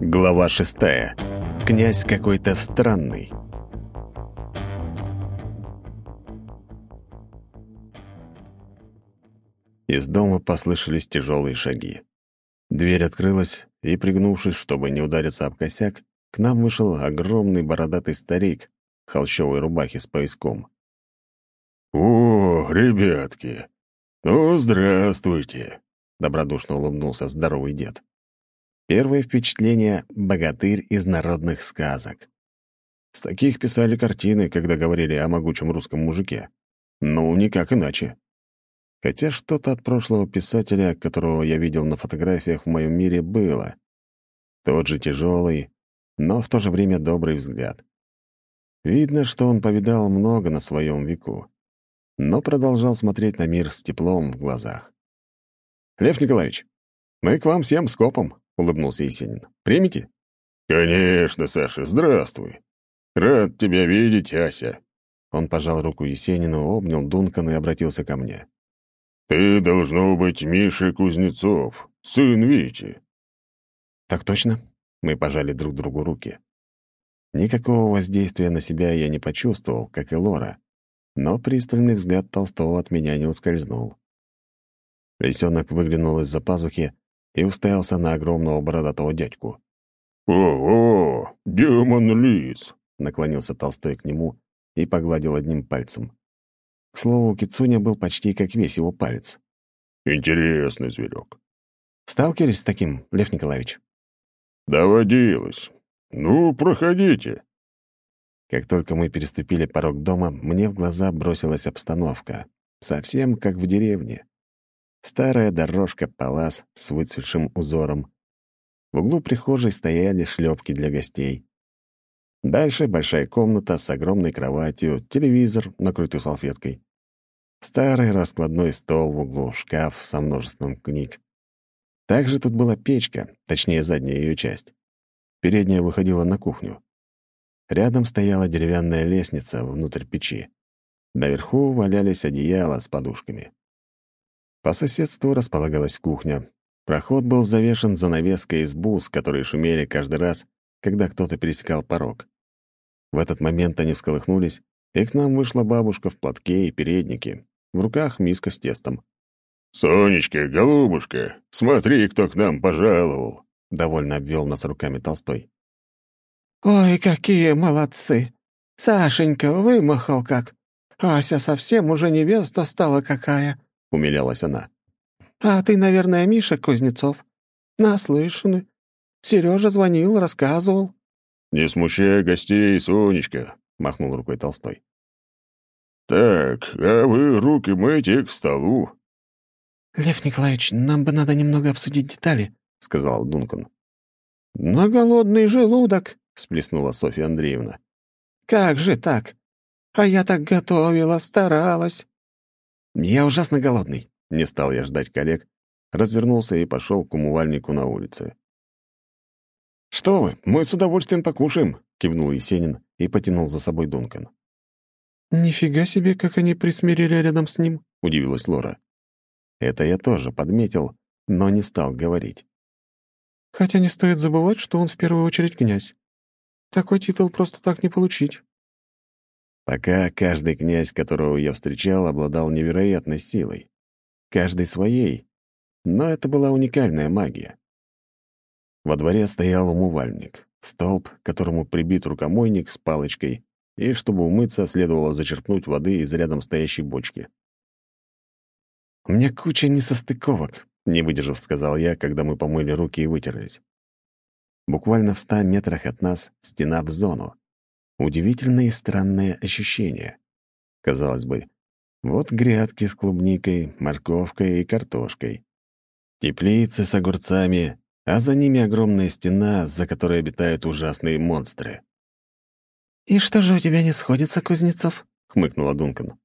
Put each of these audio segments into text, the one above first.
Глава шестая. Князь какой-то странный. Из дома послышались тяжелые шаги. Дверь открылась, и, пригнувшись, чтобы не удариться об косяк, к нам вышел огромный бородатый старик в холщовой рубахе с пояском. «О, ребятки! Ну, здравствуйте!» — добродушно улыбнулся здоровый дед. Первое впечатление — богатырь из народных сказок. С таких писали картины, когда говорили о могучем русском мужике. Ну, никак иначе. Хотя что-то от прошлого писателя, которого я видел на фотографиях в моем мире, было. Тот же тяжелый, но в то же время добрый взгляд. Видно, что он повидал много на своем веку, но продолжал смотреть на мир с теплом в глазах. «Лев Николаевич, мы к вам всем скопом», улыбнулся Есенин. «Примите?» «Конечно, Саша, здравствуй. Рад тебя видеть, Ася». Он пожал руку Есенину, обнял Дункана и обратился ко мне. «Ты, должно быть, Миша Кузнецов, сын Вити». «Так точно?» Мы пожали друг другу руки. Никакого воздействия на себя я не почувствовал, как и Лора, но пристальный взгляд Толстого от меня не ускользнул. Лисенок выглянул из-за пазухи и уставился на огромного бородатого дядьку. «Ого, демон-лис!» — наклонился Толстой к нему и погладил одним пальцем. К слову, Кицуня был почти как весь его палец. «Интересный зверек». «Сталкивались с таким, Лев Николаевич?» «Доводилось. Ну, проходите». Как только мы переступили порог дома, мне в глаза бросилась обстановка. Совсем как в деревне. Старая дорожка палас с выцветшим узором. В углу прихожей стояли шлепки для гостей. Дальше большая комната с огромной кроватью, телевизор, накрытый салфеткой. Старый раскладной стол в углу, шкаф со множеством книг. Также тут была печка, точнее, задняя ее часть. Передняя выходила на кухню. Рядом стояла деревянная лестница внутрь печи. Наверху валялись одеяла с подушками. По соседству располагалась кухня. Проход был завешен занавеской из бус, которые шумели каждый раз, когда кто-то пересекал порог. В этот момент они всколыхнулись, и к нам вышла бабушка в платке и переднике, в руках миска с тестом. «Сонечка, голубушка, смотри, кто к нам пожаловал!» — довольно обвел нас руками Толстой. «Ой, какие молодцы! Сашенька вымахал как! Ася совсем уже невеста стала какая!» — умилялась она. «А ты, наверное, Миша Кузнецов? Наслышаны. Сережа звонил, рассказывал». «Не смущай гостей, Сонечка», — махнул рукой Толстой. «Так, а вы руки мойте к столу». «Лев Николаевич, нам бы надо немного обсудить детали», — сказал Дункан. «На голодный желудок», — сплеснула Софья Андреевна. «Как же так? А я так готовила, старалась». «Я ужасно голодный», — не стал я ждать коллег, развернулся и пошел к умывальнику на улице. «Что вы, мы с удовольствием покушаем», — кивнул Есенин и потянул за собой Дункан. «Нифига себе, как они присмирили рядом с ним», — удивилась Лора. Это я тоже подметил, но не стал говорить. «Хотя не стоит забывать, что он в первую очередь князь. Такой титул просто так не получить». Пока каждый князь, которого я встречал, обладал невероятной силой. Каждый своей. Но это была уникальная магия. Во дворе стоял умывальник, столб, к которому прибит рукомойник с палочкой, и чтобы умыться, следовало зачерпнуть воды из рядом стоящей бочки. «У меня куча несостыковок», — не выдержав, сказал я, когда мы помыли руки и вытерлись. Буквально в ста метрах от нас стена в зону. Удивительные и странные ощущения. Казалось бы, вот грядки с клубникой, морковкой и картошкой. Теплицы с огурцами, а за ними огромная стена, за которой обитают ужасные монстры. «И что же у тебя не сходится, Кузнецов?» — хмыкнула Дункан.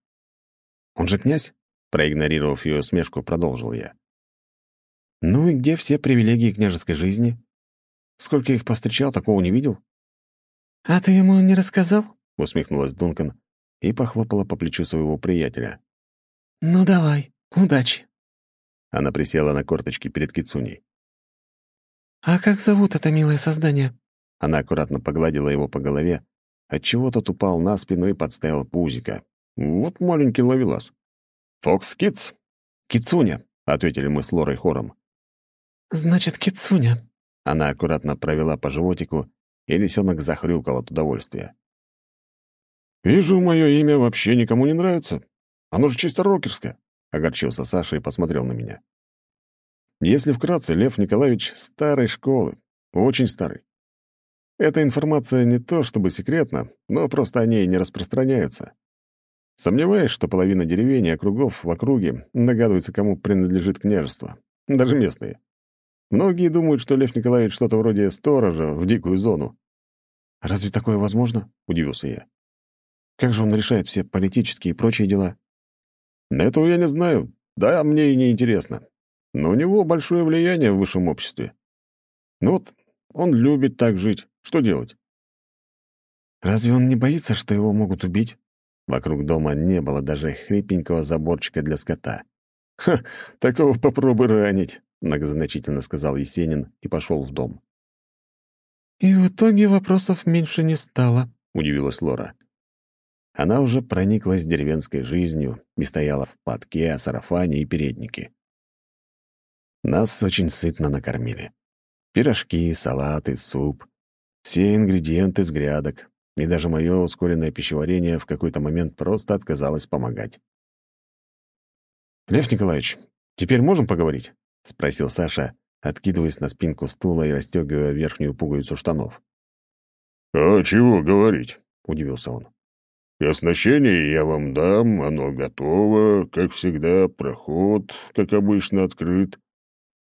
«Он же князь?» — проигнорировав ее смешку, продолжил я. «Ну и где все привилегии княжеской жизни? Сколько их повстречал, такого не видел?» «А ты ему не рассказал?» — усмехнулась Дункан и похлопала по плечу своего приятеля. «Ну давай, удачи». Она присела на корточки перед Кицуней. «А как зовут это милое создание?» Она аккуратно погладила его по голове, отчего тот упал на спину и подставил пузика. Вот маленький ловелас. «Фокс Китс?» «Кицуня», — ответили мы с Лорой хором. «Значит, Кицуня». Она аккуратно провела по животику, и лисенок захрюкал от удовольствия. «Вижу, мое имя вообще никому не нравится. Оно же чисто рокерское», — огорчился Саша и посмотрел на меня. Если вкратце, Лев Николаевич старой школы, очень старый. Эта информация не то чтобы секретна, но просто о ней не распространяются. Сомневаюсь, что половина деревень и округов в округе догадывается, кому принадлежит княжество. Даже местные. Многие думают, что Лев Николаевич что-то вроде сторожа в дикую зону. «Разве такое возможно?» — удивился я. «Как же он решает все политические и прочие дела?» «Этого я не знаю. Да, мне и не интересно. Но у него большое влияние в высшем обществе. Ну вот, он любит так жить. Что делать?» «Разве он не боится, что его могут убить?» Вокруг дома не было даже хрипенького заборчика для скота. «Ха, такого попробуй ранить», — многозначительно сказал Есенин и пошел в дом. «И в итоге вопросов меньше не стало», — удивилась Лора. Она уже прониклась деревенской жизнью и стояла в платке, сарафане и переднике. Нас очень сытно накормили. Пирожки, салаты, суп. Все ингредиенты с грядок, и даже мое ускоренное пищеварение в какой-то момент просто отказалось помогать. «Лев Николаевич, теперь можем поговорить?» — спросил Саша, откидываясь на спинку стула и расстегивая верхнюю пуговицу штанов. «А чего говорить?» — удивился он. «И оснащение я вам дам, оно готово, как всегда, проход, как обычно, открыт.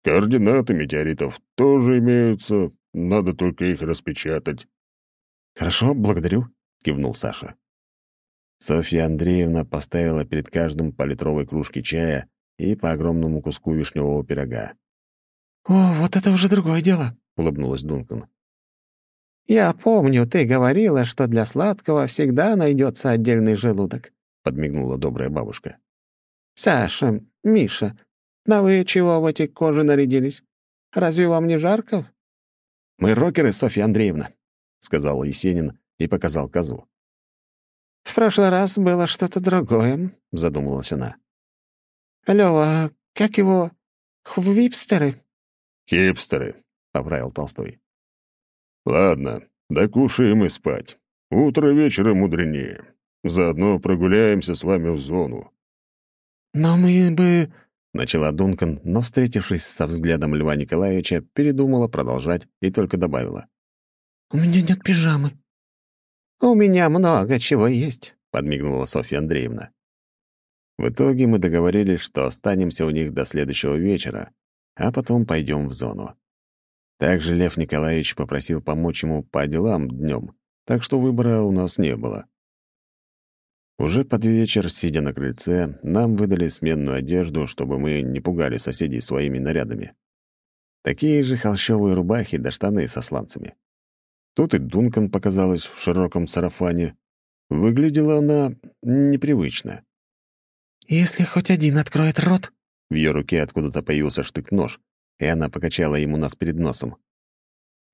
Координаты метеоритов тоже имеются, надо только их распечатать. «Хорошо, благодарю», — кивнул Саша. Софья Андреевна поставила перед каждым по литровой кружке чая и по огромному куску вишневого пирога. «О, вот это уже другое дело», — улыбнулась Дункан. «Я помню, ты говорила, что для сладкого всегда найдется отдельный желудок», — подмигнула добрая бабушка. «Саша, Миша, на вы чего в эти кожи нарядились? Разве вам не жарко?» «Мы рокеры, Софья Андреевна», — сказал Есенин и показал козу. «В прошлый раз было что-то другое», — задумалась она. «Лёва, как его? Хвипстеры?» «Хипстеры», — поправил Толстой. «Ладно, докушаем и спать. Утро вечера мудренее. Заодно прогуляемся с вами в зону». «Но мы бы...» — начала Дункан, но, встретившись со взглядом Льва Николаевича, передумала продолжать и только добавила. «У меня нет пижамы». «У меня много чего есть», — подмигнула Софья Андреевна. В итоге мы договорились, что останемся у них до следующего вечера, а потом пойдем в зону. Также Лев Николаевич попросил помочь ему по делам днем, так что выбора у нас не было. Уже под вечер, сидя на крыльце, нам выдали сменную одежду, чтобы мы не пугали соседей своими нарядами. Такие же холщовые рубахи да штаны со сланцами. Тут и Дункан показалась в широком сарафане. Выглядела она непривычно. «Если хоть один откроет рот...» В ее руке откуда-то появился штык-нож, и она покачала ему нас перед носом.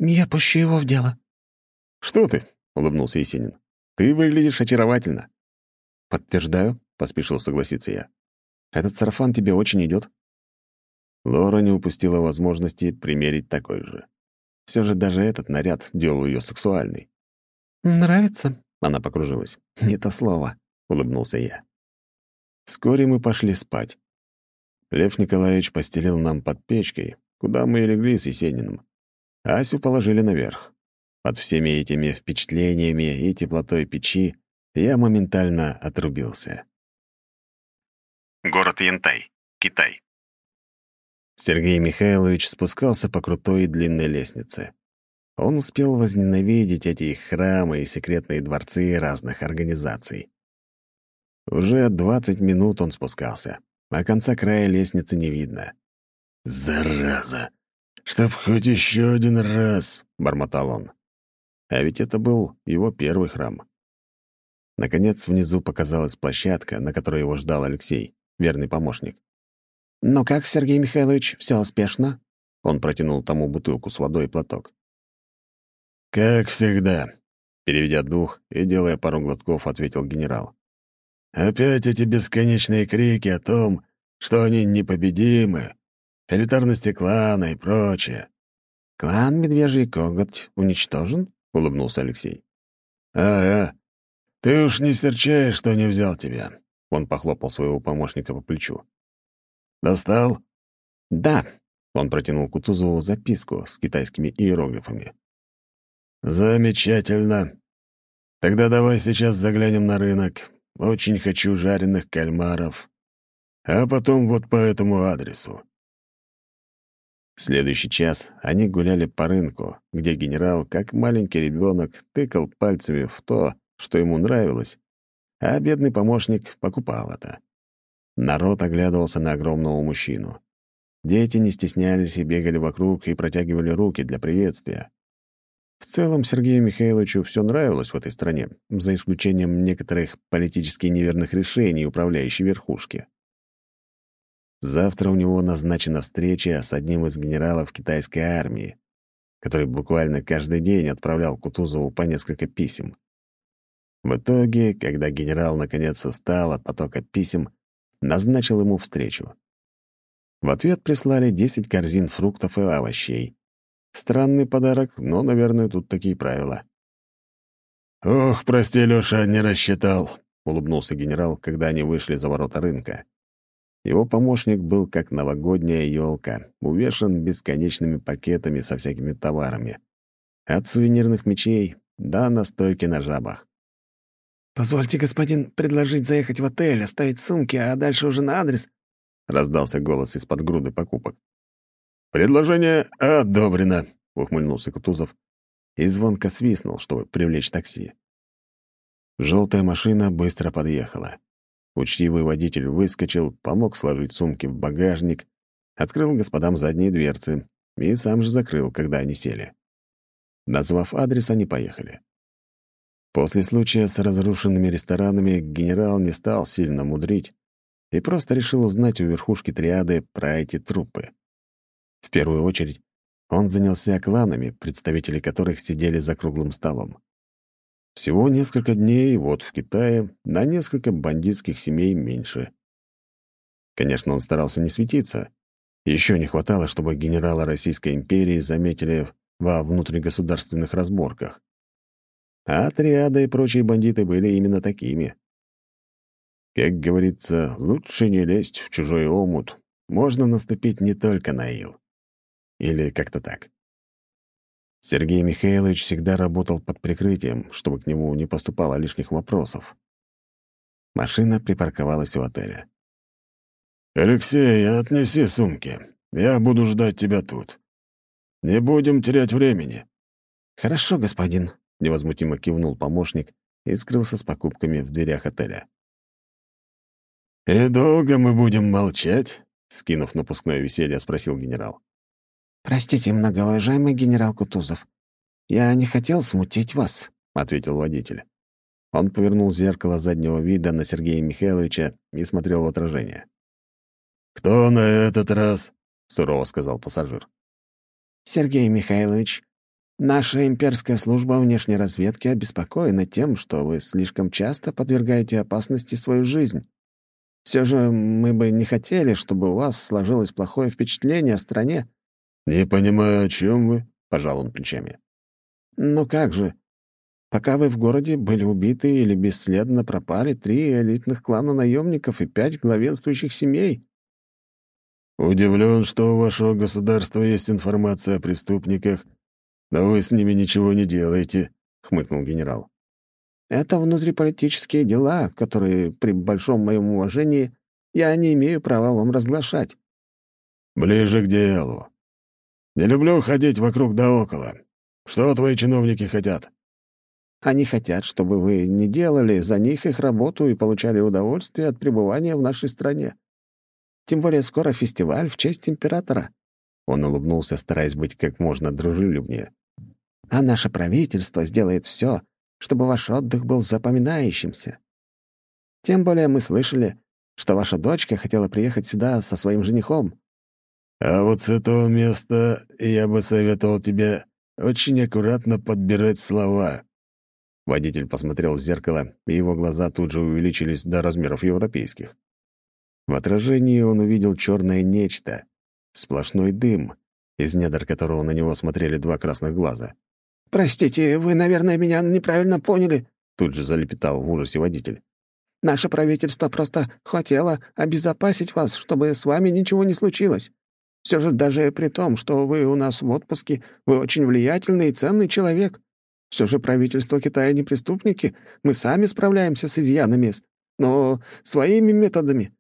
«Я пущу его в дело». «Что ты?» — улыбнулся Есенин. «Ты выглядишь очаровательно». «Подтверждаю», — поспешил согласиться я. «Этот сарафан тебе очень идет. Лора не упустила возможности примерить такой же. Все же даже этот наряд делал ее сексуальной. «Нравится?» — она покружилась. «Не то слово», — улыбнулся я. Вскоре мы пошли спать. Лев Николаевич постелил нам под печкой, куда мы и легли с Есениным. Асю положили наверх. Под всеми этими впечатлениями и теплотой печи я моментально отрубился. Город Янтай, Китай. Сергей Михайлович спускался по крутой и длинной лестнице. Он успел возненавидеть эти храмы и секретные дворцы разных организаций. Уже двадцать минут он спускался, а конца края лестницы не видно. «Зараза! Чтоб хоть еще один раз!» — бормотал он. А ведь это был его первый храм. Наконец внизу показалась площадка, на которой его ждал Алексей, верный помощник. «Ну как, Сергей Михайлович, все успешно?» Он протянул тому бутылку с водой и платок. «Как всегда», — переведя дух и делая пару глотков, ответил генерал. «Опять эти бесконечные крики о том, что они непобедимы, элитарности клана и прочее». «Клан Медвежий Коготь уничтожен?» — улыбнулся Алексей. «Ага. Ты уж не серчаешь, что не взял тебя». Он похлопал своего помощника по плечу. «Достал?» «Да», — он протянул Кутузову записку с китайскими иероглифами. «Замечательно. Тогда давай сейчас заглянем на рынок. Очень хочу жареных кальмаров. А потом вот по этому адресу». Следующий час они гуляли по рынку, где генерал, как маленький ребенок, тыкал пальцами в то, что ему нравилось, а бедный помощник покупал это. Народ оглядывался на огромного мужчину. Дети не стеснялись и бегали вокруг и протягивали руки для приветствия. В целом Сергею Михайловичу все нравилось в этой стране, за исключением некоторых политически неверных решений управляющей верхушки. Завтра у него назначена встреча с одним из генералов китайской армии, который буквально каждый день отправлял Кутузову по несколько писем. В итоге, когда генерал наконец устал от потока писем, назначил ему встречу. В ответ прислали 10 корзин фруктов и овощей. Странный подарок, но, наверное, тут такие правила. «Ох, прости, Лёша, не рассчитал», — улыбнулся генерал, когда они вышли за ворота рынка. Его помощник был как новогодняя елка, увешан бесконечными пакетами со всякими товарами. От сувенирных мечей до настойки на жабах. «Позвольте, господин, предложить заехать в отель, оставить сумки, а дальше уже на адрес», — раздался голос из-под груды покупок. «Предложение одобрено», — ухмыльнулся Кутузов и звонко свистнул, чтобы привлечь такси. Желтая машина быстро подъехала. Учтивый водитель выскочил, помог сложить сумки в багажник, открыл господам задние дверцы и сам же закрыл, когда они сели. Назвав адрес, они поехали. После случая с разрушенными ресторанами генерал не стал сильно мудрить и просто решил узнать у верхушки триады про эти трупы. В первую очередь он занялся кланами, представители которых сидели за круглым столом. Всего несколько дней, вот в Китае, на несколько бандитских семей меньше. Конечно, он старался не светиться. Еще не хватало, чтобы генерала Российской империи заметили во внутригосударственных разборках. А триада и прочие бандиты были именно такими. Как говорится, лучше не лезть в чужой омут. Можно наступить не только на ил. Или как-то так. Сергей Михайлович всегда работал под прикрытием, чтобы к нему не поступало лишних вопросов. Машина припарковалась у отеля. «Алексей, отнеси сумки. Я буду ждать тебя тут. Не будем терять времени». «Хорошо, господин», — невозмутимо кивнул помощник и скрылся с покупками в дверях отеля. «И долго мы будем молчать?» — скинув напускное веселье, спросил генерал. «Простите, многоуважаемый генерал Кутузов, я не хотел смутить вас», — ответил водитель. Он повернул зеркало заднего вида на Сергея Михайловича и смотрел в отражение. «Кто на этот раз?» — сурово сказал пассажир. «Сергей Михайлович, наша имперская служба внешней разведки обеспокоена тем, что вы слишком часто подвергаете опасности свою жизнь. Все же мы бы не хотели, чтобы у вас сложилось плохое впечатление о стране». «Не понимаю, о чем вы?» — пожал он плечами. «Ну как же? Пока вы в городе были убиты или бесследно пропали три элитных клана наемников и пять главенствующих семей». «Удивлен, что у вашего государства есть информация о преступниках, но вы с ними ничего не делаете», — хмыкнул генерал. Это внутриполитические дела, которые, при большом моем уважении, я не имею права вам разглашать». «Ближе к делу. Не люблю ходить вокруг да около. Что твои чиновники хотят?» «Они хотят, чтобы вы не делали за них их работу и получали удовольствие от пребывания в нашей стране. Тем более скоро фестиваль в честь императора». Он улыбнулся, стараясь быть как можно дружелюбнее. «А наше правительство сделает все, чтобы ваш отдых был запоминающимся. Тем более мы слышали, что ваша дочка хотела приехать сюда со своим женихом». А вот с этого места я бы советовал тебе очень аккуратно подбирать слова». Водитель посмотрел в зеркало, и его глаза тут же увеличились до размеров европейских. В отражении он увидел черное нечто, сплошной дым, из недр которого на него смотрели два красных глаза. «Простите, вы, наверное, меня неправильно поняли», — тут же залепетал в ужасе водитель. «Наше правительство просто хотело обезопасить вас, чтобы с вами ничего не случилось. Все же даже при том, что вы у нас в отпуске, вы очень влиятельный и ценный человек. Все же правительство Китая не преступники, мы сами справляемся с изъянами, но своими методами».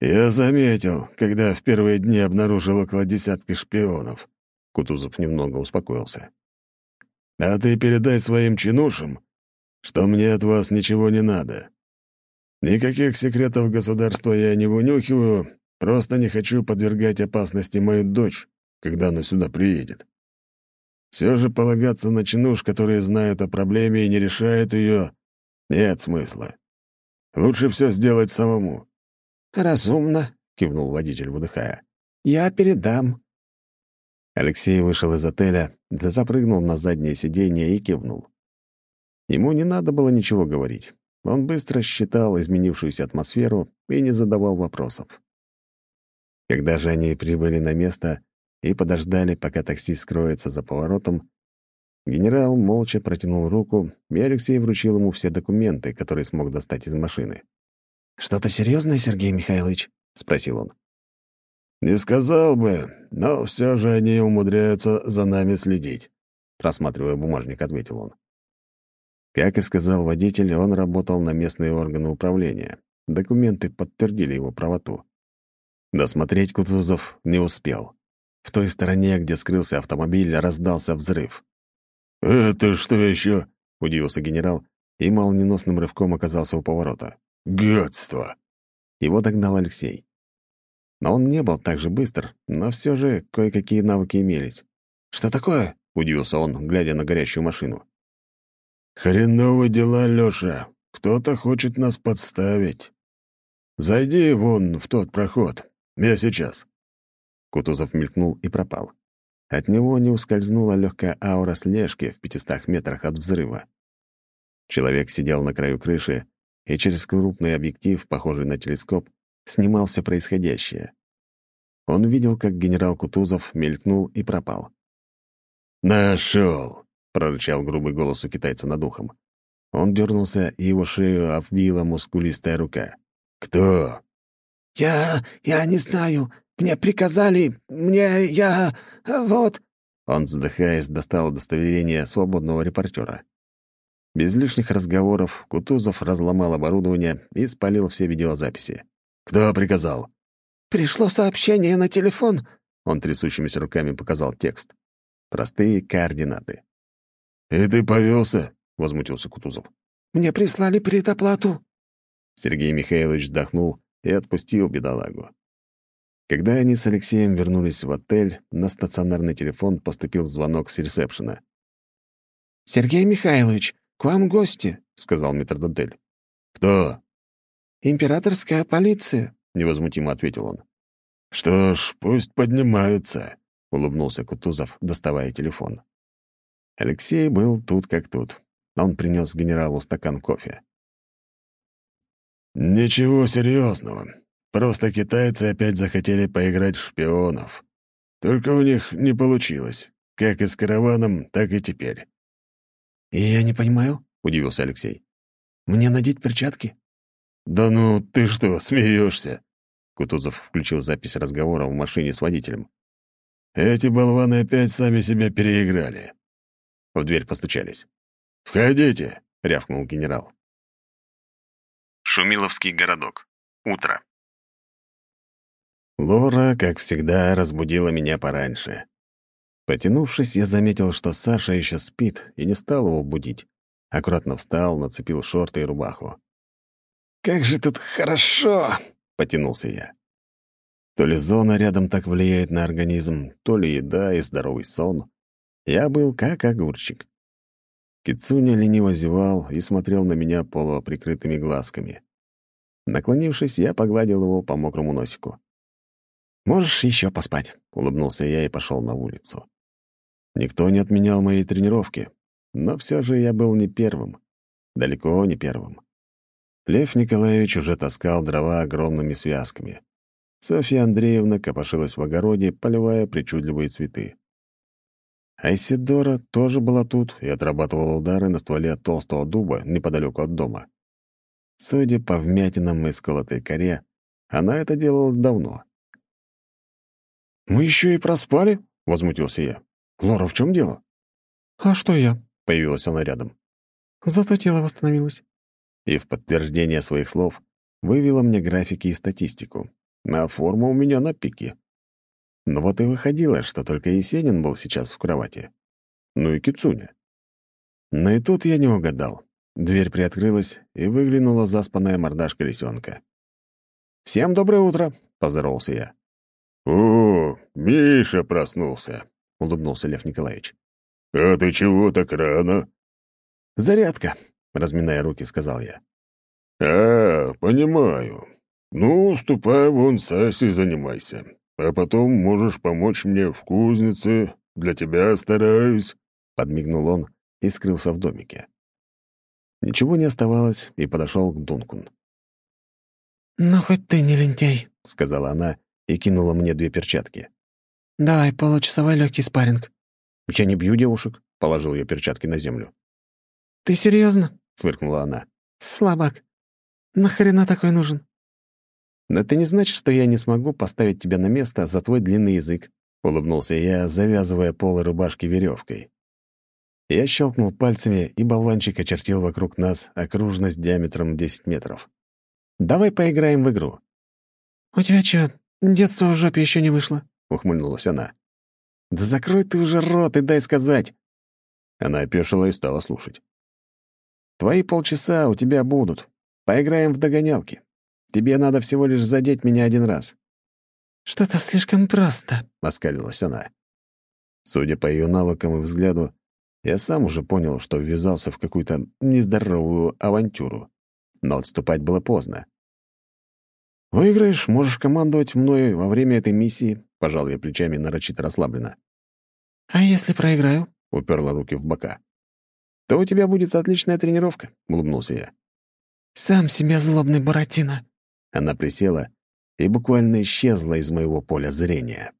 «Я заметил, когда в первые дни обнаружил около десятки шпионов». Кутузов немного успокоился. «А ты передай своим чинушам, что мне от вас ничего не надо. Никаких секретов государства я не вынюхиваю, Просто не хочу подвергать опасности мою дочь, когда она сюда приедет. Все же полагаться на чинуш, которые знают о проблеме и не решают ее, нет смысла. Лучше все сделать самому». «Разумно», — кивнул водитель, выдыхая. «Я передам». Алексей вышел из отеля, запрыгнул на заднее сиденье и кивнул. Ему не надо было ничего говорить. Он быстро считал изменившуюся атмосферу и не задавал вопросов. Когда же они прибыли на место и подождали, пока такси скроется за поворотом, генерал молча протянул руку, и Алексей вручил ему все документы, которые смог достать из машины. «Что-то серьезное, Сергей Михайлович?» — спросил он. «Не сказал бы, но все же они умудряются за нами следить», — просматривая бумажник, ответил он. Как и сказал водитель, он работал на местные органы управления. Документы подтвердили его правоту. Досмотреть Кутузов не успел. В той стороне, где скрылся автомобиль, раздался взрыв. «Это что еще?» — удивился генерал и молниеносным рывком оказался у поворота. «Гадство!» Его догнал Алексей. Но он не был так же быстр, но все же кое-какие навыки имелись. «Что такое?» — удивился он, глядя на горящую машину. «Хреновые дела, Лёша. Кто-то хочет нас подставить. Зайди вон в тот проход. «Я сейчас». Кутузов мелькнул и пропал. От него не ускользнула легкая аура слежки в пятистах метрах от взрыва. Человек сидел на краю крыши и через крупный объектив, похожий на телескоп, снимал все происходящее. Он видел, как генерал Кутузов мелькнул и пропал. «Нашел!» — прорычал грубый голос у китайца над ухом. Он дернулся, и его шею обвила мускулистая рука. «Кто?» «Я... я не знаю. Мне приказали... Мне... я... вот...» Он, вздыхаясь, достал удостоверение свободного репортера. Без лишних разговоров Кутузов разломал оборудование и спалил все видеозаписи. «Кто приказал?» «Пришло сообщение на телефон», — он трясущимися руками показал текст. Простые координаты. «И ты повелся? возмутился Кутузов. «Мне прислали предоплату». Сергей Михайлович вздохнул и отпустил бедолагу. Когда они с Алексеем вернулись в отель, на стационарный телефон поступил звонок с ресепшена. «Сергей Михайлович, к вам гости», — сказал метрдотель. «Кто?» «Императорская полиция», — невозмутимо ответил он. «Что ж, пусть поднимаются», — улыбнулся Кутузов, доставая телефон. Алексей был тут как тут. Он принес генералу стакан кофе. «Ничего серьезного. Просто китайцы опять захотели поиграть в шпионов. Только у них не получилось. Как и с караваном, так и теперь». «Я не понимаю», — удивился Алексей. «Мне надеть перчатки?» «Да ну, ты что, смеешься? Кутузов включил запись разговора в машине с водителем. «Эти болваны опять сами себя переиграли». В дверь постучались. «Входите», — рявкнул генерал. Шумиловский городок. Утро. Лора, как всегда, разбудила меня пораньше. Потянувшись, я заметил, что Саша еще спит, и не стал его будить. Аккуратно встал, нацепил шорты и рубаху. «Как же тут хорошо!» — потянулся я. То ли зона рядом так влияет на организм, то ли еда и здоровый сон. Я был как огурчик. Кицуня лениво зевал и смотрел на меня полуприкрытыми глазками. Наклонившись, я погладил его по мокрому носику. «Можешь еще поспать», — улыбнулся я и пошел на улицу. Никто не отменял моей тренировки, но все же я был не первым. Далеко не первым. Лев Николаевич уже таскал дрова огромными связками. Софья Андреевна копошилась в огороде, поливая причудливые цветы. Айсидора тоже была тут и отрабатывала удары на стволе толстого дуба неподалеку от дома. Судя по вмятинам и сколотой коре, она это делала давно. «Мы еще и проспали?» — возмутился я. «Лора, в чем дело?» «А что я?» — появилась она рядом. «Зато тело восстановилось». И в подтверждение своих слов вывела мне графики и статистику. А форма у меня на пике. Но вот и выходило, что только Есенин был сейчас в кровати. Ну и Кицуня. Но и тут я не угадал. Дверь приоткрылась, и выглянула заспанная мордашка лисенка. «Всем доброе утро!» — поздоровался я. «О, Миша проснулся!» — улыбнулся Лев Николаевич. «А ты чего так рано?» «Зарядка», — разминая руки, сказал я. «А, понимаю. Ну, ступай вон с Асей занимайся а потом можешь помочь мне в кузнице. Для тебя стараюсь», — подмигнул он и скрылся в домике. Ничего не оставалось, и подошел к Дункун. «Ну, хоть ты не лентяй», — сказала она и кинула мне две перчатки. «Давай, получасовой легкий спарринг». «Я не бью девушек», — положил я перчатки на землю. «Ты серьезно? фыркнула она. «Слабак. Нахрена такой нужен?» Но это не значит, что я не смогу поставить тебя на место за твой длинный язык», — улыбнулся я, завязывая полы рубашки веревкой. Я щелкнул пальцами, и болванчик очертил вокруг нас окружность диаметром 10 метров. «Давай поиграем в игру». «У тебя что, детство в жопе еще не вышло?» — ухмыльнулась она. «Да закрой ты уже рот и дай сказать!» Она опешила и стала слушать. «Твои полчаса у тебя будут. Поиграем в догонялки. Тебе надо всего лишь задеть меня один раз». «Что-то слишком просто», — оскалилась она. Судя по ее навыкам и взгляду, я сам уже понял, что ввязался в какую-то нездоровую авантюру. Но отступать было поздно. «Выиграешь, можешь командовать мной во время этой миссии», — пожал я плечами нарочито расслабленно. «А если проиграю?» — уперла руки в бока. «То у тебя будет отличная тренировка», — улыбнулся я. «Сам себе злобный Буратино», она присела и буквально исчезла из моего поля зрения.